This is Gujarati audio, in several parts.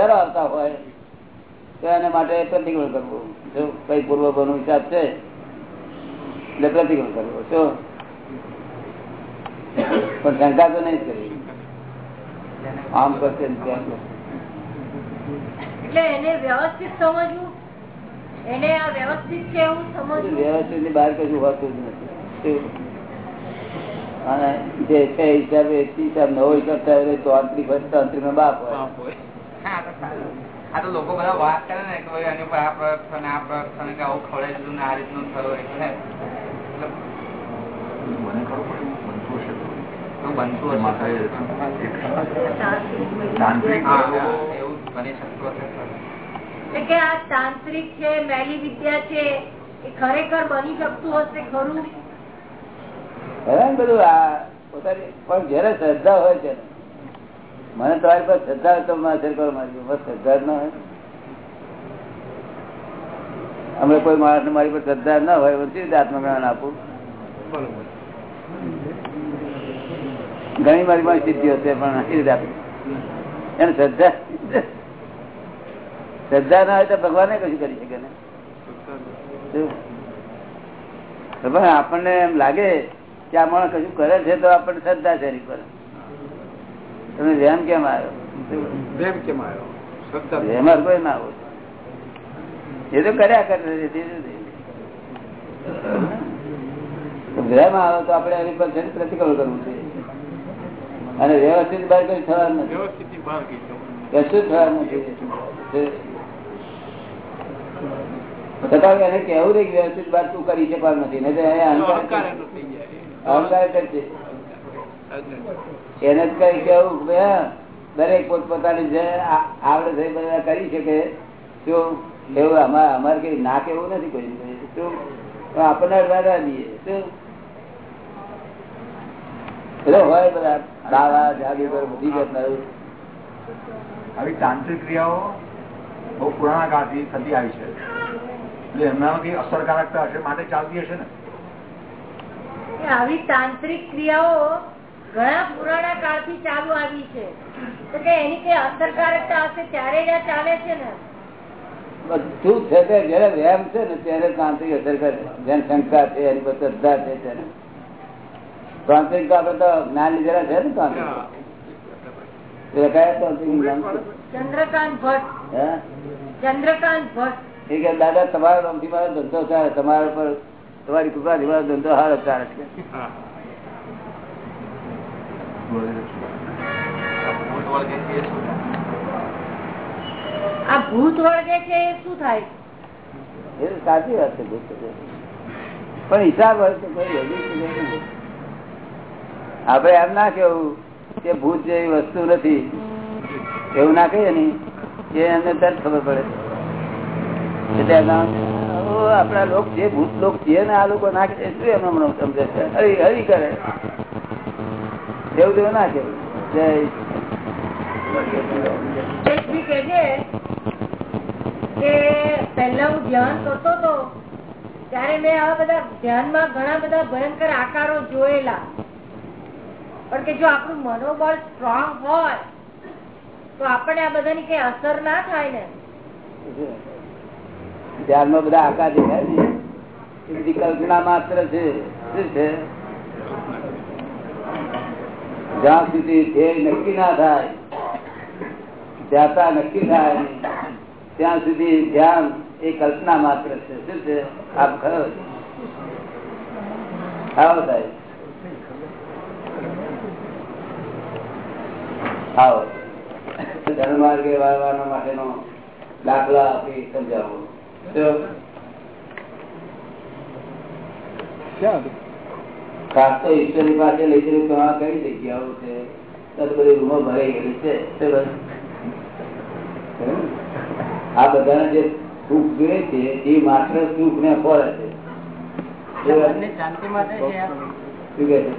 વિચારો આવતા હોય તો એના માટે પ્રતિકૂળ કરવું. જો કઈ પૂર્વ નો હિસાબ છે એટલે પ્રતિકૂળ કરવો. જો પણ શંકા તો નહીં કરી. આમ કરશે. એટલે એને વ્યવસ્થિત સમજવું? એને આ વ્યવસ્થિત છે એવું સમજવું? વ્યવસ્થિતની બહાર કશું હોતું જ નથી. અને જે છે હિસાબે હિસાબ નવો હિસાબ થાય એટલે તાંત્રિક હોય તાંત્રિક નો બાપ હોય. તો. આ તો લોકો બધા વાત કરે ને કે ભાઈ આની ઉપર આ પ્રયોગ થયો આ પ્રયોગ થયો કે આવું ખવડાવી દીધું ને આ રીતનું થયું એટલે તાંત્રિક તાંત્રિક હા, લોકો હા, એવું બની શકતું હશે એટલે કે આ તાંત્રિક છે મેલી વિદ્યા છે એ ખરેખર બની શકતું હશે ખરું? બધું આ પોતાની પણ જયારે શ્રદ્ધા હોય છે ને, મને તમારી પર શ્રદ્ધા હોય તો હાજર કરો બસ શ્રદ્ધા જ ના હોય. અમે કોઈ માણસ મારી પર શ્રદ્ધા ના હોય તો રીતે આત્મજ્ઞાન આપું? ઘણી મારી પાસે સિદ્ધિ છે, પણ એ રીતે આપી? એને શ્રદ્ધા શ્રદ્ધા ના હોય તો ભગવાને કશું કરી શકે ને? પણ આપણને એમ લાગે કે આ માણસ કશું કરે છે તો આપણને શ્રદ્ધા છે એની પર. તમે વ્યાયામ કેમ આવ્યો? પ્રેમ કેમ આવ્યો? શ્રદ્ધા. કોઈ ના હોય. એ તો કર્યા કરે છે તે જુદી. તો વ્યવહારમાં આવે તો આપણે એની પર પ્રતિક્રમણ કરવું છે. અને વ્યવસ્થિત બહાર કઈ થવાનું નથી. વ્યવસ્થિત બહાર ગઈ જવું. કશું થવાનું નથી. છતાં એને કેવું નહીં વ્યવસ્થિત બાર તું કરી શકવાનું નથી. નહીં અહંકાર અહંકાર એનો થઈ જાય અહંકાર જ છે એને જ કઈ કેવું દરેક પોત પોતાની જે આવડે છે બધા કરી શકે. શું? એવું અમારે અમારે કઈ ના કેવું નથી કોઈ શું? આપણને અડવાડા દઈએ શું? એટલે હોય બધા દાવા જાદુગર બધી જાતના આવી તાંત્રિક ક્રિયાઓ બહુ પુરાણા કાળથી થતી આવી છે. એટલે એમનામાંથી અસરકારકતા હશે? માટે ચાલતી હશે ને? આવી તાંત્રિક ક્રિયાઓ ઘણા પુરાણા કાળથી ચાલુ આવી છે. તો કે એની કઈ અસરકારકતા હશે? ત્યારે જ ચાલે છે ને. બધું છે તે જયારે વ્યાયામ છે ને ત્યારે તાંત્રિક અસર કરે. જેને શંકા છે એની પર શ્રદ્ધા છે તેને તાંત્રિક તો આપડે તો જ્ઞાન લીધેલા છે ને તાંત્રિક? ચંદ્રકાંત ભટ્ટ. હે? ચંદ્રકાંત ભટ્ટ. એ કે દાદા તમારો ધંધો ચાલે તમારા પર તમારી કૃપાથી મારો ધંધો હારો ચાલે છે ભૂત વળગે છે એ શું થાય? સાચી વાત છે પણ હિસાબ. આપણે એમ ના કેવું કે ભૂત જેવી વસ્તુ નથી. એવું ના કહીએ ને. એ એમને તરત ખબર પડે. એટલે આપણા લોક જે ભૂત લોક છે ને, આ લોકો ના કહે શું એમ સમજે છે? હરી હરી કરે. એવું તેવું ના કેવું પહેલા હું ધ્યાન કરતો હતો ત્યારે મેં આવા બધા ધ્યાનમાં ઘણા બધા ભયંકર આકારો જોયેલા. પણ કે જો આપણું મનોબળ સ્ટ્રોંગ હોય તો આપણને આ બધાની કઈ અસર ના થાય ને? ધ્યાનમાં બધા આકાર દેખાય છે. કલ્પના માત્ર છે. શું છે? જ્યાં સુધી ધ્યેય નક્કી ના થાય જાતા નક્કી થાય, ત્યાં સુધી ધ્યાન એ કલ્પના માત્ર છે. શું છે? આપ ખરો? આવો સાહેબ. આવો. ધનમાર્ગે વાળવાના માટેનો દાખલા આપી સમજાવો. શું? ખાસ તો ઈશ્વરની પાસે લઈ કઈ જગ્યાઓ છે? તો તો બધી રૂમો ભરાઈ ગયેલી છે. શું બસ? હમ? આ બધાને જે સુખ જોઈએ છે એ માત્ર સુખ ને ફળ છે શું કહે છે?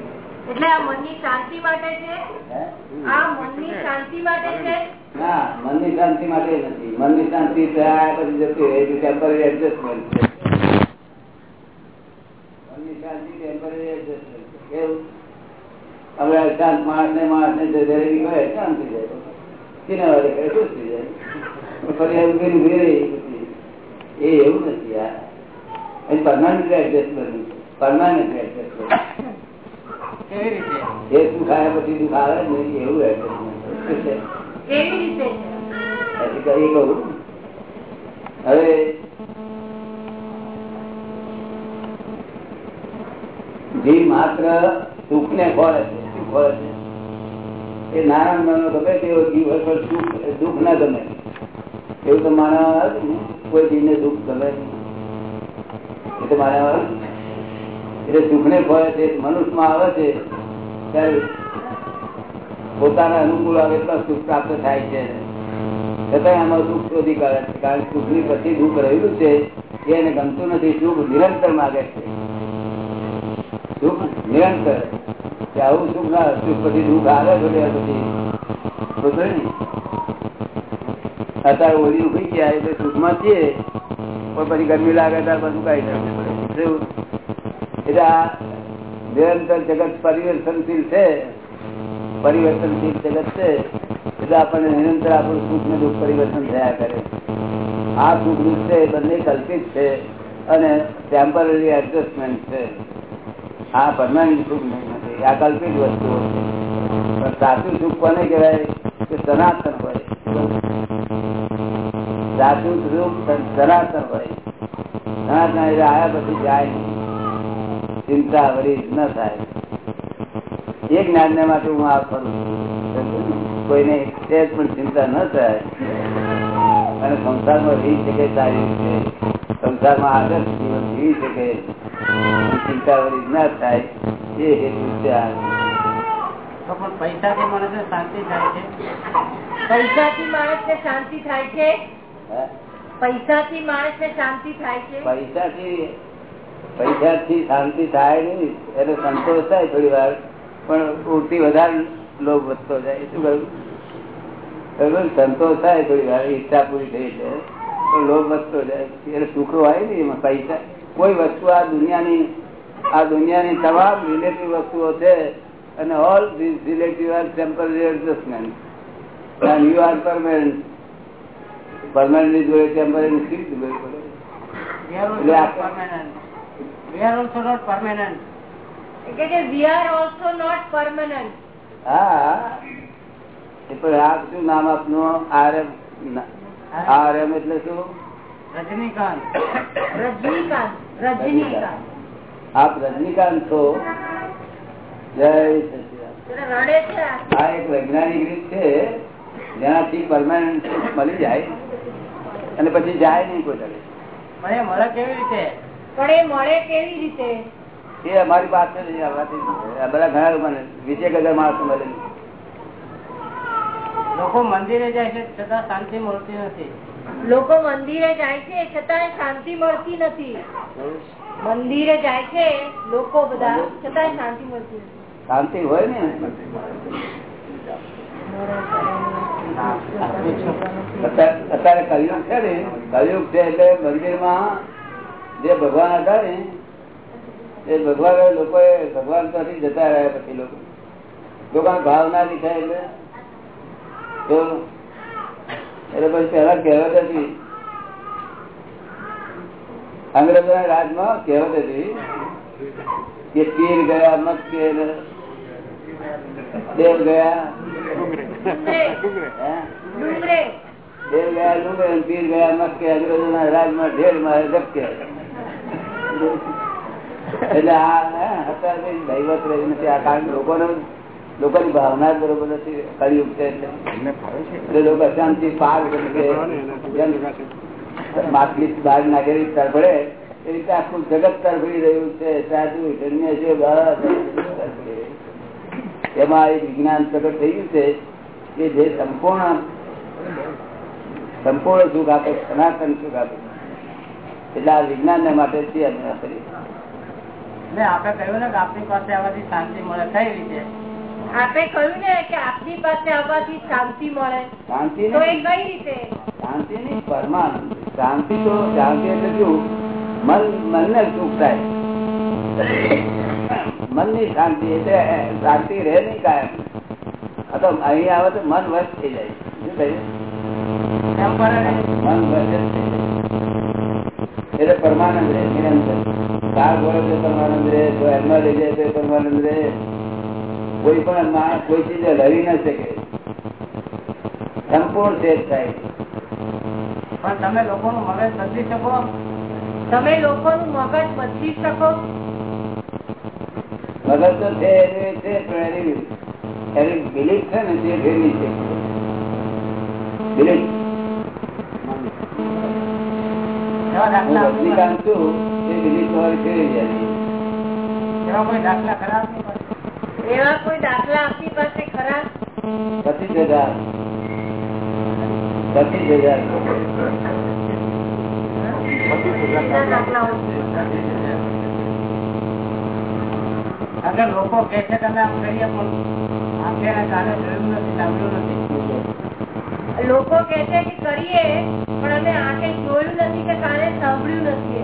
એટલે આ મનની શાંતિ માટે છે? હે? આ મનની શાંતિ માટે છે? ના મનની શાંતિ માટે નથી. મનની શાંતિ થયા પછી જતી રહે ટેમ્પરરી એડજસ્ટમેન્ટ છે મનની શાંતિ ટેમ્પરરી એડજસ્ટમેન્ટ અશાંત માણસ ને માણસ ને જરેલી હોય શાંતિ જાય. કિનારે વાળે કરે ખુશ થઈ જાય. ફરી ઊભી ઊભી રહી પછી. એ એવું નથી પરમાનન્ટ એડજસ્ટમેન્ટ પરમાનન્ટ એડજસ્ટમેન્ટ એ સુખ પછી દુઃખ આવે જ એવું એડજસ્ટમેન્ટ કહું. હવે જીવ માત્ર સુખ ને ખોળે છે ખોળે એ નાના નાનો ગમે તેવો જીવ સુખ, દુઃખ ના ગમે. એવું તો મારા કોઈ જીવને દુઃખ ગમે એ તો મારા એટલે સુખ ને ફળે છે, મનુષ્યમાં આવે છે, ત્યારે પોતાના અનુકૂળ આવે એટલા સુખ પ્રાપ્ત થાય છે. છતાં આમાં દુઃખ શોધી કાઢે છે. કારણ કે સુખની પછી દુઃખ રહેલું છે એને ગમતું નથી. સુખ નિરંતર માગે છે. સુખ નિરંતર આવું સુખ ના સુખ પછી દુઃખ આવે ઘડ્યા પછી અત્યારે ઓલી ઊભી ગયા એટલે સુખમાં છીએ, પણ પછી ગરમી લાગે ત્યારે બધું પડે. એટલે આ નિરંતર જગત પરિવર્તનશીલ છે, પરિવર્તનશીલ જગત છે, એટલે આપણને નિરંતર આપણું સુખ ને દુઃખ પરિવર્તન થયા કરે. આ સુખ દુઃખ છે એ બંને કલ્પિત છે અને ટેમ્પરરી એડજસ્ટમેન્ટ છે. આ પરમાનન્ટ સુખ નહીં આ કલ્પિત વસ્તુ પણ સાચું સુખ કોને કહેવાય? કે સનાતન હોય. સાચું સુખ સનાતન હોય. સનાતન એટલે આવ્યા પછી જાય ચિંતા વળી ન થાય. એ જ્ઞાન ને માટે હું આ કરું. કોઈને સહેજ પણ ચિંતા ન થાય. અને સંસારમાં રહી શકે સારી રીતે. સંસારમાં આગળ જીવન જીવી શકે. અને ના થાય એ હેતુ છે પૈસાથી મને શાંતિ થાય છે? પૈસાથી માણસ ને શાંતિ થાય છે? હે? પૈસાથી માણસ ને શાંતિ થાય છે? પૈસાથી પૈસાથી શાંતિ થાય નહીં એટલે સંતોષ થાય થોડી વાર. પણ ઉડતી વધારે લોભ વધતો જાય શું કહ્યું? બરોબર? સંતોષ થાય થોડી વાર ઈચ્છા પૂરી થઈ છે તો લોભ વધતો જાય. એટલે સુખ આવે ને એમાં પૈસા. કોઈ વસ્તુ આ દુનિયાની આ દુનિયાની તમામ રિલેટિવ વસ્તુઓ છે અને all relative are temporary adjustment and you are permanent permanent જોઈએ ટેમ્પરરી શી જોઈએ રજનીકાંત. રજનીકાંત. આપ રજનીકાંત છો? જય આ. એક વૈજ્ઞાનિક રીત છે જેનાથી પરમાનન્ટ મળી જાય અને પછી જાય નહીં કોઈ તરફ પણ એ મળે કેવી રીતે? પણ એ મળે કેવી રીતે? એ અમારી પાસે જ આવવાથી બધા ઘણા લોકોને વિજય ગગર માણસો મળે લોકો મંદિરે જાય છે છતાં શાંતિ મળતી નથી. લોકો મંદિરે જાય છે છતાં શાંતિ મળતી નથી. મંદિરે જાય છે, લોકો બધા છતાં શાંતિ મળતી શાંતિ હોય ને? અત્યારે કલયુગ છે ને, કલયુગ છે એટલે મંદિરમાં જે ભગવાન હતા ને, એ ભગવાન લોકો ભગવાન ત્યાંથી જતા રહ્યા પછી લોકો. લોકોને ભાવ ના લીધા એટલે. એટલે પછી પેલા કહેવત હતી. અંગ્રેજોના રાજમાં કહેવત હતી કે પીર ગયા મત કે દેવ ગયા. દેવ ગયા ડુંગરે પીર ગયા મત કે અંગ્રેજો ના રાજમાં ઢેર મારે ધપકે એટલે આ હતા દૈવત રહી નથી આ કારણ લોકોને લોકોની ભાવના બરોબર નથી કળિયુગ છે. લોકો અશાંતિ પાર માછલી બહાર નાખેલી તરફડે એ રીતે આખું જગત તરફડી રહ્યું છે. સાધુ ધન્ય છે. એમાં એક વિજ્ઞાન પ્રગટ થઈ ગયું છે કે જે સંપૂર્ણ સંપૂર્ણ સુખ આપે સનાતન સુખ આપે. એટલે આ વિજ્ઞાન ને માટે છે અમે. આપણે કહ્યું ને કે આપણી પાસે આવવાથી શાંતિ મળે કઈ રીતે? આપે કહ્યું ને કે આપની પાસે આવવાથી શાંતિ મળે. શાંતિ તો એ કઈ રીતે? શાંતિ નહીં પરમાનંદ શાંતિ તો શાંતિ એટલે શું? મન મનને સુખ થાય. મનની શાંતિ એટલે શાંતિ રહે નહીં કાયમ. આ તો અહીં આવે તો મન વશ થઈ જાય. શું ટેમ્પરરી મન વચન એટલે પરમાનંદ રહે નિરંતર. ચાર તો પરમાનંદ રહે તો એમાં લઈ જાય તો પરમાનંદ રહે. કોઈ પણ માણસ કોઈ ચીજ લડી ન શકે. સંપૂર્ણ શેષ થાય. પણ તમે લોકોનું મગજ બદલી શકો? તમે લોકોનું મગજ બદલી શકો? મગજ તો છે એની છે પણ એની એની બિલીફ છે ને તે ફેરવી છે. બિલીફ રજનીકાંત છું એ બિલીફ તમારી ફેરવી જાય. એવા કોઈ દાખલા ખરાબ એવા કોઈ દાખલા આપની પાસે ખરા? પચીસ હજાર. પચીસ હજાર? અગર લોકો કે છે તમે આમ કરીએ પણ આમ કે કાલે જોયું નથી સાંભળ્યું નથી. લોકો કે છે કે કરીએ પણ અમે આંખે જોયું નથી કે કાને સાંભળ્યું નથી.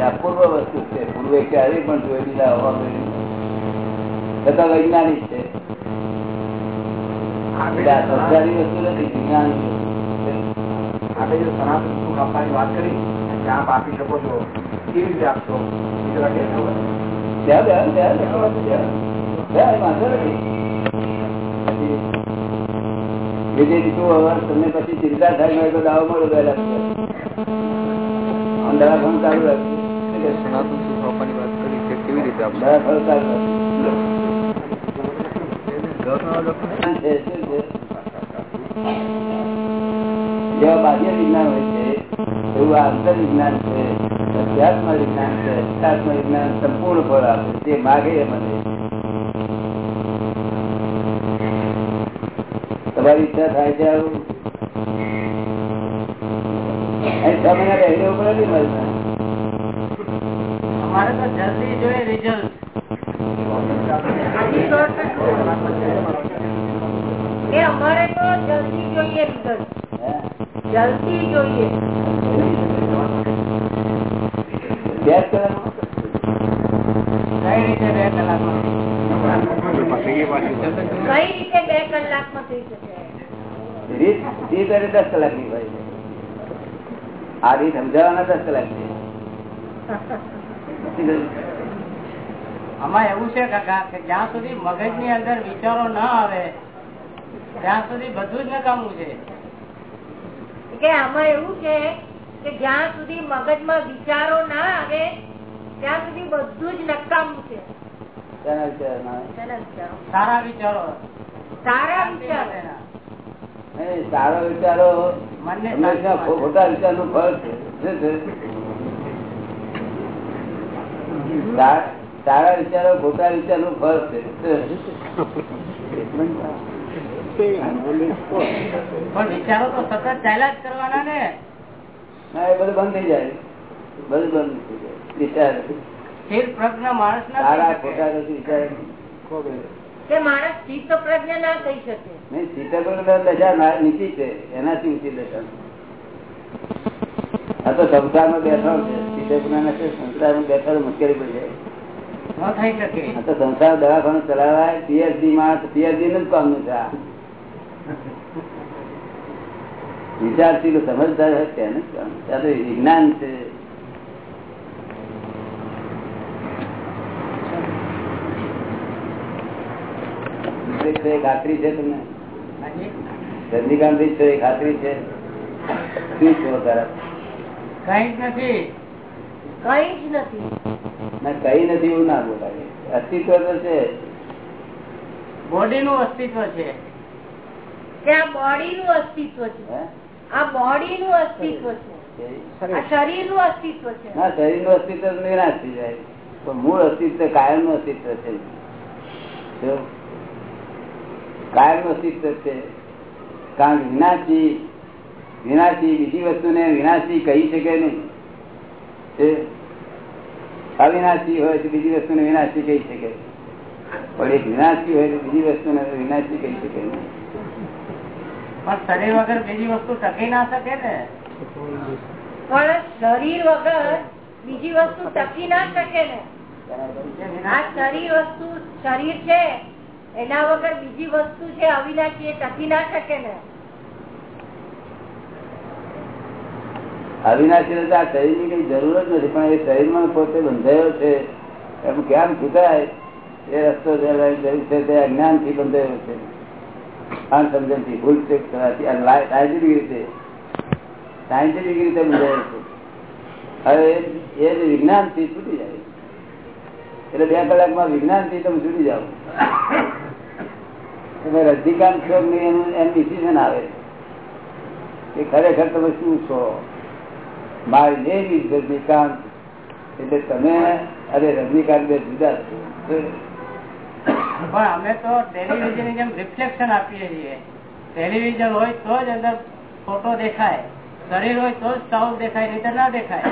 અપૂર્વ વસ્તુ છે. પૂર્વે ક્યારેય પણ જોયેલી હોવા છતાં વૈજ્ઞાનિક છે. વસ્તુ નથી વિજ્ઞાન આપણે જો સનાતન સુખ આપવાની વાત કરી આપ આપી શકો છો. કેવી રીતે આપશો? ત્યાં? ત્યાં વાંધો નથી. હવે તમને પછી ચિંતા થાય તો દાવો મળો વહેલા આમ દવાખાનું ચાલુ રાખજો. સનાતન સુખ આપવાની વાત કરી તે કેવી રીતે આપશે દવાખાનું ચાલુ રાખજો. છે, શું છે? જેવા બાહ્ય વિજ્ઞાન હોય છે એવું આ અંતર વિજ્ઞાન છે અધ્યાત્મ વિજ્ઞાન છે અધ્યાત્મ વિજ્ઞાન સંપૂર્ણ ફળ આપે જે માગે એ મને. તમારી ઈચ્છા થાય છે આવું. અહીં છ મહિના રહી રહેવું પડે ને મારી પાસે. અમારે તો જલ્દી જોઈએ રિઝલ્ટ આજી શોર્ટકટ કે અમારે તો જલ્દી જોઈએ રિઝલ્ટ હે? જલ્દી જોઈએ. અભ્યાસ કરવાનો? કઈ રીતે બે કલાકમાં કઈ રીતે બે કલાકમાં? હોય. આ રીત સમજાવવાના દસ કલાક આમાં એવું છે કાકા કે જ્યાં સુધી મગજની અંદર વિચારો ના આવે ત્યાં સુધી બધું જ નકામું છે. કે આમાં એવું છે કે જ્યાં સુધી મગજમાં વિચારો ના આવે ત્યાં સુધી બધું જ નકામું છે. તેના વિચારો. સારા વિચારો સારા વિચારો નું સારો વિચારો હંમેશા ખોટા ફળ છે. સારા વિચારો ખોટા વિચારનું ફળ છે. પણ વિચારો તો સતત ચાલ્યા જ કરવાના ને. ના એ બધું બંધ થઈ જાય. બધું બંધ થઈ જાય. વિચાર. સ્થિર પ્રજ્ઞ માણસ ના સારા થઈ શકે. ખોટા કશું વિચાર. કે માણસ ચિત્ત પ્રજ્ઞા ના થઈ શકે. નહીં સીતાફળ દશા ના- નીચી છે એનાથી ઊંચી દશા. આ તો સંસારમાં બેઠો છે સંસારમાં બેઠો મુશ્કેલી પડી જાય. તો સંસાર દવાખાનું ચલાવાય પીએચડી માં પીએચડી નું જ કામનું છે વિચારશીલ સમજદાર હોય વિજ્ઞાન છે. એક છે, ખાતરી છે તમને. રજનીકાંત છે ખાતરી છે? શું છો તારા? કઈ નથી. કઈ જ નથી. ના કઈ નથી એવું ના બોલાય. અસ્તિત્વ તો છે. બોડી નું અસ્તિત્વ છે. કે આ બોડી નું અસ્તિત્વ છે. આ બોડી નું અસ્તિત્વ છે. આ શરીરનું અસ્તિત્વ છે. ના શરીરનું અસ્તિત્વ નિરાશ થઈ જાય. પણ મૂળ અસ્તિત્વ કાયમનું અસ્તિત્વ છે. કાયમ નો અસ્તિત્વ છે. કારણ કે વિનાશી વિનાશી બીજી વસ્તુને વિનાશી કહી શકે નહીં. તે અવિનાશી હોય તો બીજી વસ્તુને વિનાશી કહી શકે. પણ એક વિનાશી હોય તો બીજી વસ્તુને વિનાશી કહી શકે નહીં. પણ શરીર વગર બીજી વસ્તુ ટકી ના શકે ને. પણ શરીર વગર બીજી વસ્તુ ટકી ના શકે ને. આ શરીર વસ્તુ શરીર છે. એના વગર બીજી વસ્તુ છે અવિનાશી, એ ટકી ના શકે ને. અવિનાશી આ શરીરની કઈ જરૂર જ નથી, પણ એ શરીરમાં પોતે બંધાયો છે, એમ કેમ છૂટાય? એ રસ્તો છે તે અજ્ઞાનથી બંધાયો છે અણસમજણથી ભૂલ ચેક સાયન્ટિફિક રીતે. સાયન્ટિફિક રીતે બંધાયો છે. હવે એ વિજ્ઞાનથી છૂટી જાય. એટલે બે કલાકમાં વિજ્ઞાનથી તમે છૂટી જાઓ. તમે રજનીકાંત છો એનું એમ ડિસિઝન આવે કે ખરેખર તમે શું છો? મારી નેમ ઇઝ રજનીકાંત. એટલે તમે અરે રજનીકાંત બે જુદા છો. પણ અમે તો ટેલિવિઝન જેમ રિફ્લેક્શન આપીએ છીએ. ટેલિવિઝન હોય તો જ અંદર ફોટો દેખાય. શરીર હોય તો જ સાઉન્ડ દેખાય નહીં તો ના દેખાય.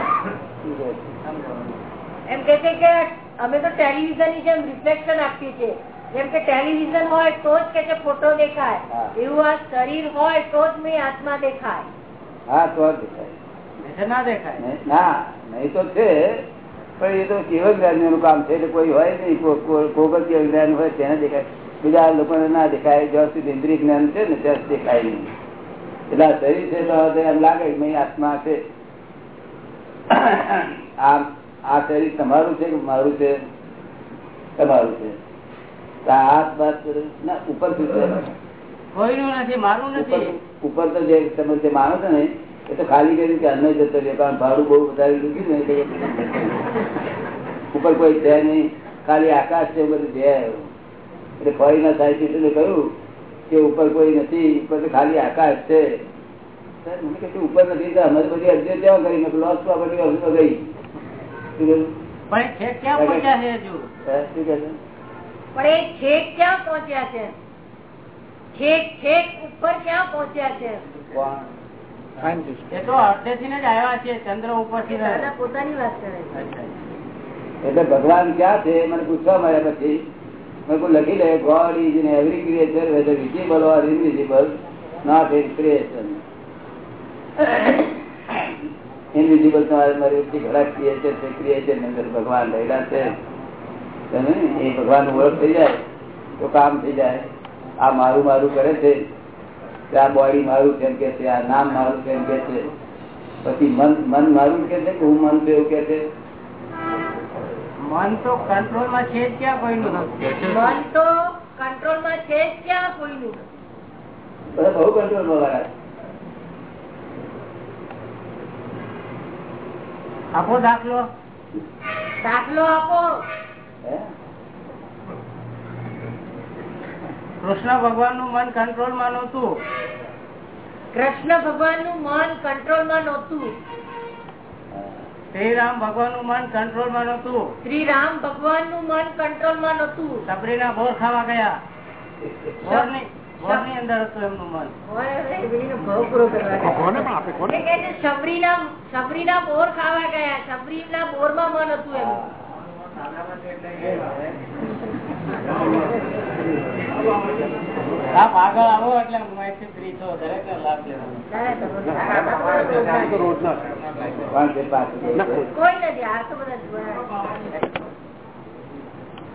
એમ કે છે કે અમે તો ટેલિવિઝનની જેમ રિફ્લેક્શન આપીએ છીએ. જેમ કે ટેલિવિઝન હોય તો જ કે છે ફોટો દેખાય એવું આ શરીર હોય તો જ મેં આત્મા દેખાય. હા તો જ દેખાય. ના દેખાય. ના નહીં તો છે પણ એ તો કેવળ જ્ઞાનીઓ નું કામ છે? એટલે કોઈ હોય નહીં. કોગર કેવળ જ્ઞાન હોય તેને દેખાય. બીજા લોકોને ના દેખાય. જ્યાં સુધી ઇન્દ્રિય જ્ઞાન છે ને ત્યાં દેખાય નહીં. એટલે આ શરીર છે તો એમ લાગે કે મેં આત્મા છે. આ આ શરીર તમારું છે કે મારું છે? તમારું છે. હાથ ના ઉપર કોઈનું નથી મારું નથી. ઉપર તો જે તમે જે માનો છો ને એ તો ખાલી કર્યું કે અન્ન જતો રહ્યો કારણ ભાડું બહુ વધારે લીધું ને ઉપર કોઈ છે નહીં ખાલી આકાશ છે બધું છે. એટલે ફરી ના થાય છે એટલે કહ્યું કે ઉપર કોઈ નથી ઉપર તો ખાલી આકાશ છે. મને કહે ઉપર નથી તો અમે બધી અરજીઓ ત્યાં કરી? મેં લોસ પ્રોપર્ટી ઓફિસમાં ગઈ? પણ છે ક્યાં પહોંચ્યા છે હજુ? શું કહે છે? પણ એ છેક ક્યાં પહોંચ્યા છે? છેક છેક ઉપર ક્યાં પહોંચ્યા છે? કોણ? એ તો અડધે થી જ આવ્યા છે ચંદ્ર ઉપરથી દાદા પોતાની વાત કરે છે. એટલે ભગવાન ક્યાં છે? મને પૂછવા મળ્યા પછી. મેં કોઈ લખી લે God is in every creature whether visible or invisible not in creation invisible તમારે મારી ઘણા ક્રિએચર છે ક્રિએચરની અંદર ભગવાન રહેલા છે. એ ભગવાન ઓળખ થઈ જાય તો કામ થઈ જાય. આ મારું મારું કરે છે. આ બોડી મારું કેમ કે છે આ નામ મારું કેમ કે છે. પછી મન મન મારું કે છે કે હું મન એવું કે છે? મન તો કંટ્રોલમાં છે ક્યાં કોઈનું? મન તો કંટ્રોલમાં છે ક્યાં કોઈનું? બધા બહુ કંટ્રોલ વાળા આપો દાખલો. દાખલો આપો? કૃષ્ણ ભગવાનનું મન કંટ્રોલમાં નતું કૃષ્ણ ભગવાનનું મન કંટ્રોલમાં નતું શ્રી રામ ભગવાનનું મન કંટ્રોલમાં નતું શ્રી રામ ભગવાનનું મન કંટ્રોલમાં નહોતું. સબરીના બોર ખાવા ગયા. બોરની બોરની અંદર હતું એમનું મન. ઓય રે, એનો ભાવ ગયા. એ કહે છે સબરીના સબરીના બોર ખાવા ગયા. સબરીના બોરમાં મન હતું એમ આપ આગળ આવો એટલે માહિતી ફ્રી થો દરેક લાભ.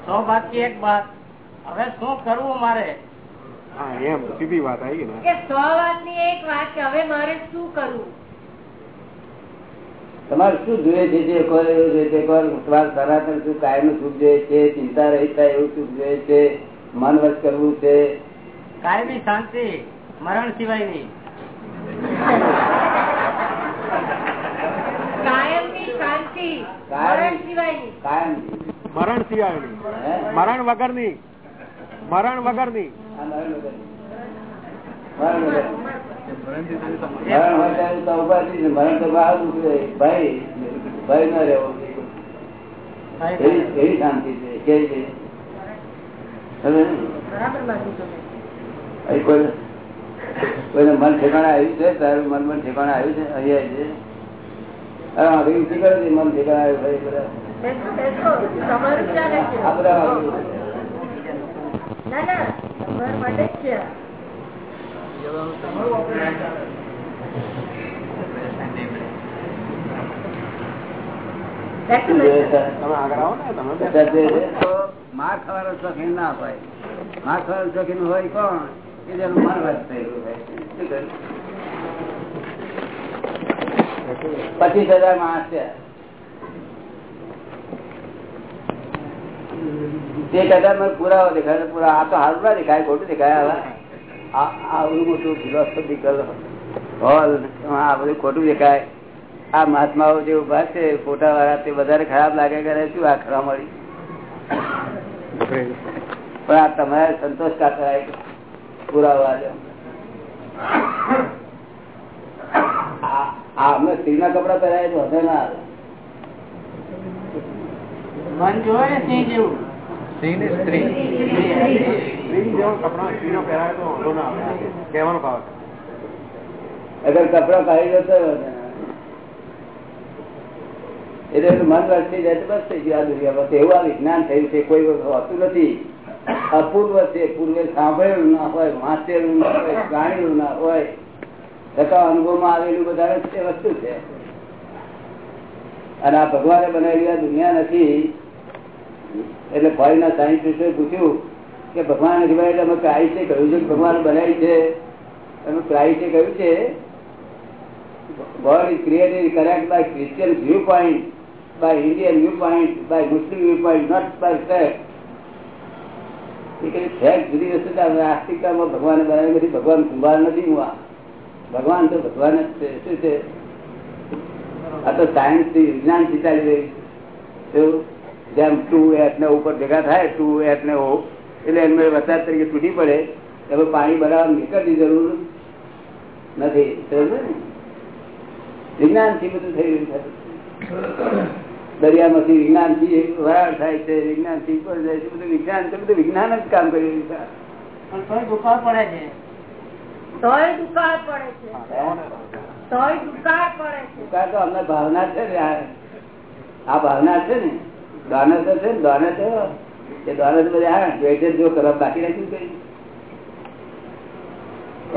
સો બાત की એક બાત હવે શું કરવું મારે? હા એમ સીધી વાત આવી ને. કે સો વાતની એક વાત કે હવે મારે શું કરવું? તમારે શું જોઈએ છે? જે જોઈએ છે સનાતન શું કાયમ સુખ જોઈએ છે? ચિંતા રહી થાય એવું સુખ જોઈએ છે? મન વશ કરવું છે? કાયમી શાંતિ મરણ સિવાયની કાયમ. મરણ કાયમ. મરણ વગરની મરણ વગરની મરણ વગરની આ મરણ વગર. તો તો બહાર ઉતરે. ન રહેવો. એવી શાંતિ છે છે? કોઈ કોઈને મન ઠેકાણે આવ્યું છે? તારું મન મન ઠેકાણા આવ્યું છે? અહીંયા છે. હવે આગળ ઊંચી કરે મન ઠેકાણે આવ્યું ભાઈ બધા. ના ના. માટે જ છે. પચીસ હજાર માણસ છે. એક હજાર મને પુરાવો દેખાય પૂરા આ તો હાલ ના દેખાય, ખોટું દેખાય હવે આ- આવડું મોટું ફિલોસોફિકલ હોલ આ બધું ખોટું દેખાય. આ મહાત્માઓ જે ઊભા છે ફોટા વાળા તે વધારે ખરાબ લાગે કરે શું આ ખરા મળી? પણ આ તમારે સંતોષ કાતર પુરાવો આલ્યો અમે સ્ત્રીના કપડા પહેરાય તો વધુ ના આવે. મન જોવે ને સિંહ જેવું. સ્ત્રી. ના છે. અગર કપડા કાઢી દો તો ના એટલે મન વર્ષથી જાય બસ થઈ ગયું આ દુનિયામાં એવું આ વિજ્ઞાન થયું છે, કોઈ હોતું નથી. અપૂર્વ છે, પૂર્વે સાંભળેલું ના હોય, વાંચેલું ના હોય, જાણેલું ના હોય. છતાં અનુભવમાં આવેલું બધા વસ્તુ છે. અને આ ભગવાને બનાવેલી આ દુનિયા નથી. એટલે ફોરીના સાયન્ટિસ્ટોએ પૂછ્યું કે ભગવાન બનાવી અમે ક્રાઇસ્ટે કહ્યું છે ભગવાન બનાવી છે. અમે ક્રાઇસ્ટે કહ્યું છે. God is created correct by Christian viewpoint, by Indian viewpoint, by Muslim viewpoint, not by fact. એ કઈ ફેક્ટ ભગવાને બનાવી બધી ભગવાન કુંભાર નથી હું ભગવાન તો ભગવાન જ છે. આ તો સાયન્સથી વિજ્ઞાનથી ચાલી રહ્યું જેમ ટુ એટ ને ઉપર ભેગા થાય ટુ એટ ને એટલે એમને વરસાદ તરીકે તૂટી પડે એમાં પાણી બનાવવા નીકળતી જરૂર નથી. સમજો વિજ્ઞાનથી બધું થઈ રહ્યું દરિયામાંથી વિજ્ઞાનથી વરાળ થાય છે વિજ્ઞાનથી ઉપર જાય છે બધું વિજ્ઞાન છે બધું વિજ્ઞાન જ કામ કરી રહ્યું છે. પણ તોય દુખાવ પડે છે. તોય દુકાળ પડે છે. તોય દુકાળ પડે છે. કારણ કે અમને ભાવના છે આ. ભાવના છે ને? દાનસ છે ને? દાનસ એ દાનસ બધા આવે વેઠે જો કરવા બાકી રાખ્યું કઈ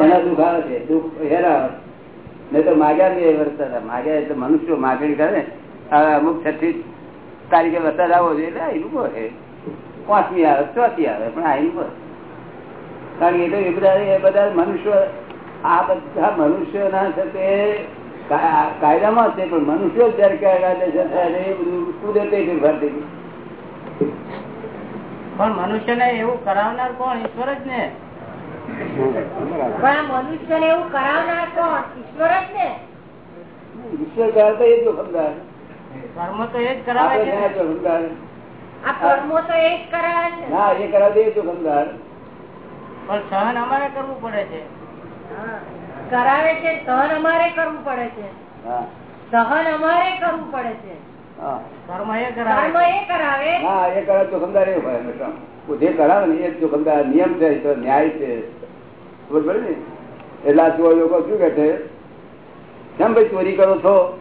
એના દુઃખ આવે છે, દુઃખ હેરા નહીં તો માગ્યા બે વરસાદ. માગ્યા એટલે મનુષ્યો માગણી કરે. અમુક છઠ્ઠી તારીખે વરસાદ આવો છે એટલે આઈનું બોલે પાંચમી આવે, ચોથી આવે, પણ આઈનું બોલે કારણ કે તો એ બધા એ બધા મનુષ્યો, આ બધા મનુષ્યોના ના સાથે કાયદામાં છે, પણ મનુષ્યો જયારે કાયદા ત્યારે એ બધું કુદરતે ફેરફાર થઈ મનુષ્ય ને એવું કરાવનાર કોણ? ઈશ્વર જ ને. પણ આ મનુષ્યને એવું કરાવનાર કોણ? ઈશ્વર જ ને. ઈશ્વર કાળ તો એ જોખમદાર કર્મ તો એ જ કરાવે છે. જોખમદાર આ કર્મો તો એ જ કરાવે છે. ના એ કરાવે એ જોખમદાર પણ સહન અમારે કરવું પડે છે. હા. કરાવે છે સહન અમારે કરવું પડે છે. સહન અમારે કરવું પડે છે. કર્મ એ કરાવે કર્મ છે. એ કરાવે. હા એ કરાવે જોખમદાર એ હોય જે કરાવે ને એ જોખમદાર નિયમ છે તો ન્યાય છે. ખબર ને? એટલે ચોર લોકો શું કે છે? કેમ ભાઈ ચોરી કરો છો?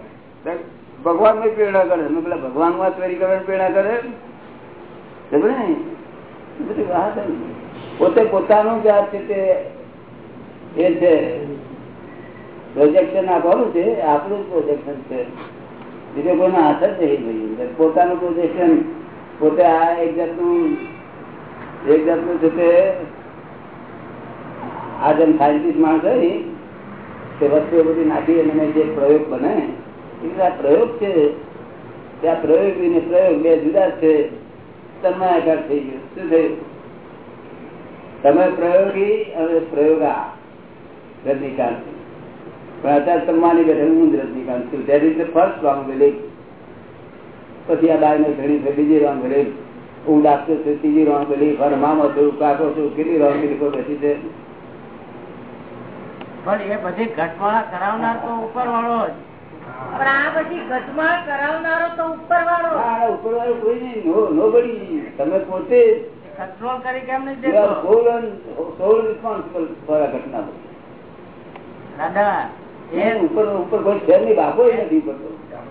ભગવાનમાં પ્રેરણા કરે? પેલા ભગવાનમાં ચોરી કરવાની પ્રેરણા કરે. પોતે પોતાનું જ આ છે તે એ છે. પ્રોજેક્શન આપવાનું છે. આપણું પ્રોજેક્શન છે. બીજો કોઈનો હાથ જ નહીં ભાઈ પોતાનું પોઝિશન પોતે આ એક જાતનું એક જાતનું છે તે આ જેમ સાયન્ટિસ્ટ માણસ હોય તે વસ્તુઓ બધી નાખી અને જે પ્રયોગ બને, એ આ પ્રયોગ છે. તે આ પ્રયોગ ને પ્રયોગ, બે જુદા છે. તન્માયાકાર થઈ ગયું. શું થયું? તમે પ્રયોગી અને પ્રયોગા. રજનીકાંત અત્યારે તમારી બેઠે હું જ રજનીકાંત છું. That is the first wrong belief પછી આ બાય ઘણી છે બીજી રોંગ બિલીફ હું ડાક્ટર છું ત્રીજી રોંગ બિલીફ અને મામો છું કાકો છું કેટલી રોંગ બિલીફો બેઠી છે? પણ એ બધી ઘટમાળા કરાવનાર તો ઉપર વાળો જ. પણ આ બધી ઘટમાળ કરાવનારો તો ઉપર વાળો હા, આના કોઈ નહીં. નો તમે પોતે કંટ્રોલ કરી કેમ નહીં દેખો for આ ઘટના. દાદા ઉપર ઉપર કોઈ બાપો નથી છે આ.